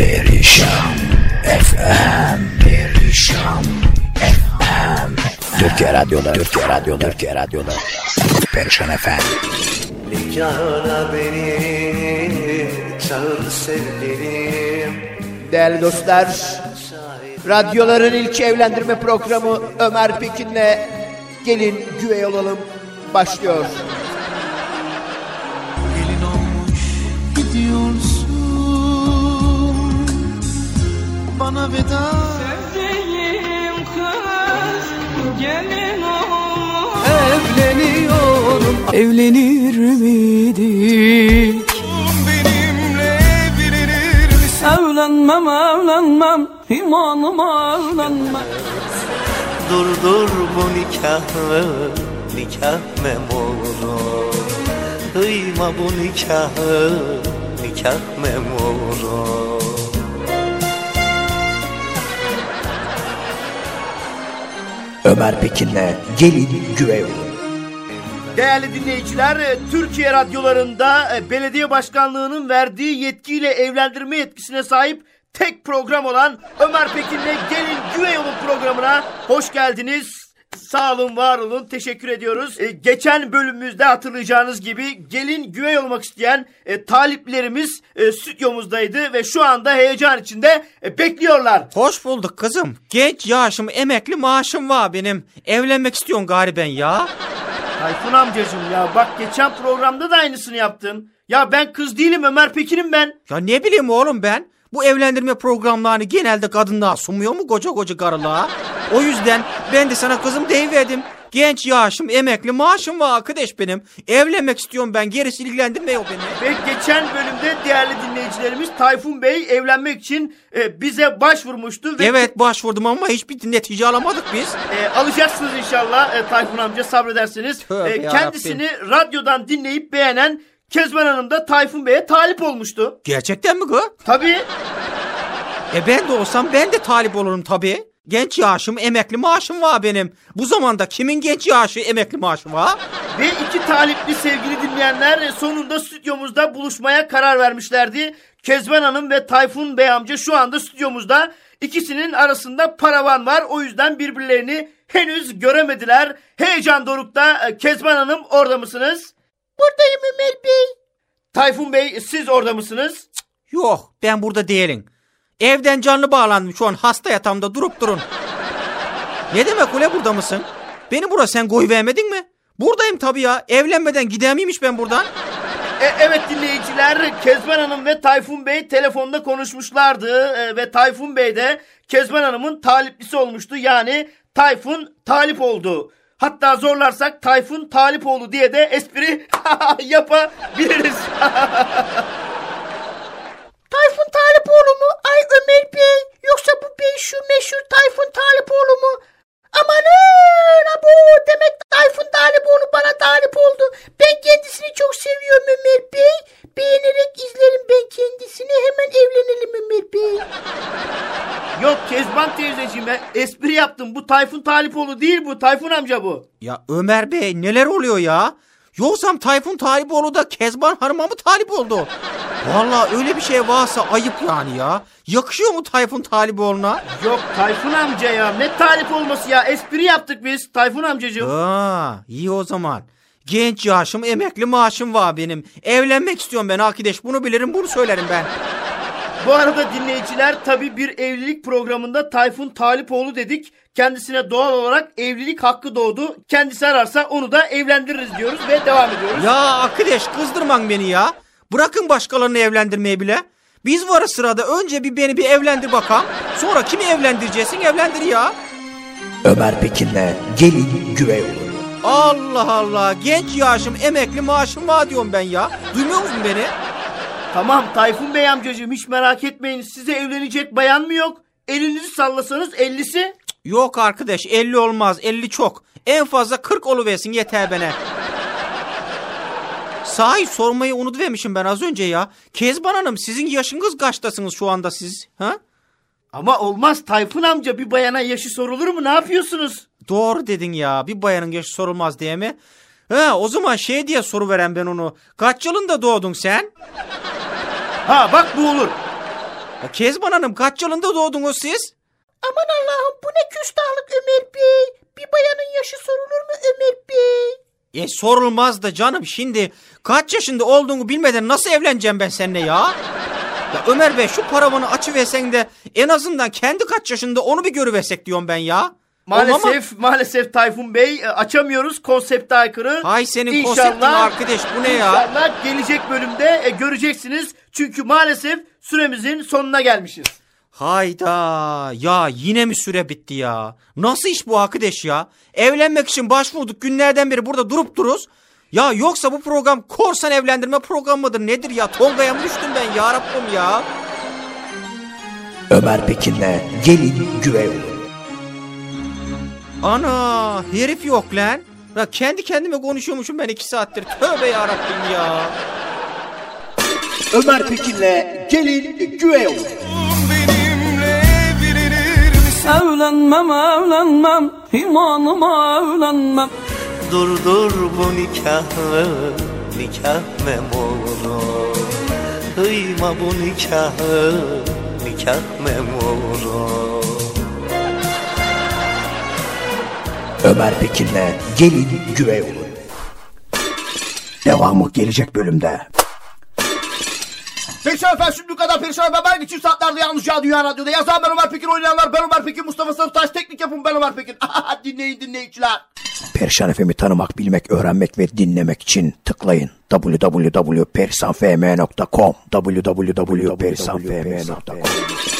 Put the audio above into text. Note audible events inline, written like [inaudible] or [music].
Perişan FM Perişan FM Türkiye Radyo'da Türkiye Radyo'da Türkiye Radyo'da. Perişan FM Nikahına beni çağır sevgilim. Değerli dostlar, radyoların ilk evlendirme programı Ömer Pekin'le Gelin Güvey Olalım başlıyor. Bana veda. Sevdiğim kız gelin olmuş Evleniyorum. Evlenir miydik? benimle evlenir misin? Evlenmem evlenmem imanım evlenmem Dur dur bu nikahı nikah memuru Kıyma bu nikahı nikah memuru Ömer Pekin'le Gelin Güvey Olalım Değerli dinleyiciler, Türkiye radyolarında e, belediye başkanlığının verdiği yetkiyle evlendirme yetkisine sahip tek program olan Ömer Pekin'le Gelin Güvey Olun programına hoş geldiniz. Sağ olun, var olun. Teşekkür ediyoruz. E, geçen bölümümüzde hatırlayacağınız gibi gelin güvey olmak isteyen e, taliplerimiz e, stüdyomuzdaydı ve şu anda heyecan içinde e, bekliyorlar. Hoş bulduk kızım. Genç yaşım, emekli maaşım var benim. Evlenmek istiyorsun gari ben ya. Tayfun amcacığım ya bak geçen programda da aynısını yaptın. Ya ben kız değilim Ömer Pekin'im ben. Ya ne bileyim oğlum ben. Bu evlendirme programlarını genelde kadınlar sunmuyor mu koca koca karılığa? O yüzden ben de sana kızım deyiverdim. Genç yaşım, emekli maaşım var arkadaş benim. Evlenmek istiyorum ben. Gerisi ilgilendirmiyor beni. Ve geçen bölümde değerli dinleyicilerimiz Tayfun Bey evlenmek için e, bize başvurmuştu. Ve Evet başvurdum ama hiçbir netice alamadık biz. e, alacaksınız inşallah e, Tayfun amca sabredersiniz. Tövbe E, yarabbim. kendisini radyodan dinleyip beğenen Kezban Hanım da Tayfun Bey'e talip olmuştu. Gerçekten mi kız? Tabii E ben de olsam ben de talip olurum tabii. Genç yaşım, emekli maaşım var benim. Bu zamanda kimin genç yaşı, emekli maaşı var? ve iki talipli sevgili dinleyenler sonunda stüdyomuzda buluşmaya karar vermişlerdi. Kezban Hanım ve Tayfun Bey amca şu anda stüdyomuzda. İkisinin arasında paravan var. O yüzden birbirlerini henüz göremediler. Heyecan dorukta E, Kezban Hanım orada mısınız? Buradayım Ömer Bey. Tayfun Bey siz orada mısınız? Yok ben burada değilim. Evden canlı bağlandım şu an hasta yatağımda durup durun. ne demek ule burada mısın? Beni buraya sen koy vermedin mi? Buradayım tabii ya. Evlenmeden gidemiymiş ben buradan. E, evet dinleyiciler Kezban Hanım ve Tayfun Bey telefonda konuşmuşlardı E, ve Tayfun Bey de Kezban Hanım'ın taliplisi olmuştu. Yani Tayfun talip oldu. Hatta zorlarsak Tayfun talip oldu diye de espri [laughs] yapabiliriz. [laughs] Tayfun Talipoğlu mu? Ay Ömer Bey. Yoksa bu bey şu meşhur Tayfun Talipoğlu mu? Amanın bu demek Tayfun Talipoğlu bana talip oldu. Ben kendisini çok seviyorum Ömer Bey. Beğenerek izlerim ben kendisini. Hemen evlenelim Ömer Bey. Kezban teyzeciğim ben espri yaptım. Bu Tayfun Talipoğlu değil bu. Tayfun amca bu. Ya Ömer Bey neler oluyor ya? Yoksam Tayfun Talipoğlu da Kezban Hanım'a mı talip oldu? Vallahi öyle bir şey varsa ayıp yani ya. Yakışıyor mu Tayfun Talipoğlu'na? Yok Tayfun amca ya. Ne talip olması ya. Espri yaptık biz Tayfun amcacığım. Aa, iyi o zaman. Genç yaşım, emekli maaşım var benim. Evlenmek istiyorum ben arkadaş. Bunu bilirim, bunu söylerim ben. Bu arada dinleyiciler tabi bir evlilik programında Tayfun Talipoğlu dedik. Kendisine doğal olarak evlilik hakkı doğdu. Kendisi ararsa onu da evlendiririz diyoruz ve devam ediyoruz. Ya arkadaş kızdırman beni ya. Bırakın başkalarını evlendirmeyi bile. Biz varız sırada. Önce bir beni bir evlendir bakalım. Sonra kimi evlendireceksin evlendir ya. Ömer Pekin'le Gelin Güvey Olalım Allah Allah. Genç yaşım, emekli maaşım var diyorum ben ya. Duymuyor musun beni? Tamam Tayfun Bey amcacığım hiç merak etmeyin. Size evlenecek bayan mı yok? Elinizi sallasanız ellisi. Yok arkadaş 50 olmaz 50 çok. En fazla 40 oluversin yeter bana. Sahi sormayı unutuvermişim ben az önce ya. Kezban Hanım sizin yaşınız kaçtasınız şu anda siz? Ha? Ama olmaz Tayfun amca bir bayana yaşı sorulur mu? Ne yapıyorsunuz? Doğru dedin ya. Bir bayanın yaşı sorulmaz diye mi? Ha o zaman şey diye soru veren ben onu. Kaç yılında doğdun sen? Ha bak bu olur. Ya Kezban Hanım kaç yılında doğdunuz siz? Aman Allah'ım bu ne küstahlık Ömer Bey. Bir bayanın yaşı sorulur mu Ömer Bey? E sorulmaz da canım şimdi kaç yaşında olduğunu bilmeden nasıl evleneceğim ben seninle ya? Ya Ömer Bey şu paravanı açıversen de en azından kendi kaç yaşında onu bir görüversek diyorum ben ya. Olmaz mı? Maalesef maalesef Tayfun Bey e, açamıyoruz konsepte aykırı. Hay senin İnşallah- konseptin arkadaş bu ne ya? İnşallah gelecek bölümde e, göreceksiniz. Çünkü maalesef süremizin sonuna gelmişiz. Hayda ya yine mi süre bitti ya? Nasıl iş bu arkadaş ya? Evlenmek için başvurduk günlerden beri burada durup duruz. Ya yoksa bu program korsan evlendirme programı mıdır nedir ya? Tonga'ya mı düştüm ben ya Rabbim ya? Ömer Pekin'le Gelin Güvey Olur. Ana herif yok lan. Ya kendi kendime konuşuyormuşum ben iki saattir. Tövbe ya Rabbim ya. Ömer Pekin'le Gelin Olur. Evlenmem evlenmem imanıma evlenmem Dur dur bu nikahı nikah memuru Kıyma bu nikahı nikah memuru Ömer Pekin'le Gelin Güvey Olur. Devamı gelecek bölümde. Perişan efendim şimdi bu kadar perişan ben ben geçim saatlerde yalnızca Dünya Radyo'da yazan ben Ömer Pekin oynayanlar ben Ömer Pekin Mustafa Sarıtaş teknik yapım ben Ömer Pekin. [laughs] Dinleyin dinleyiciler. Perişan FM'i tanımak, bilmek, öğrenmek ve dinlemek için tıklayın. www.perisanfm.com www.perisanfm.com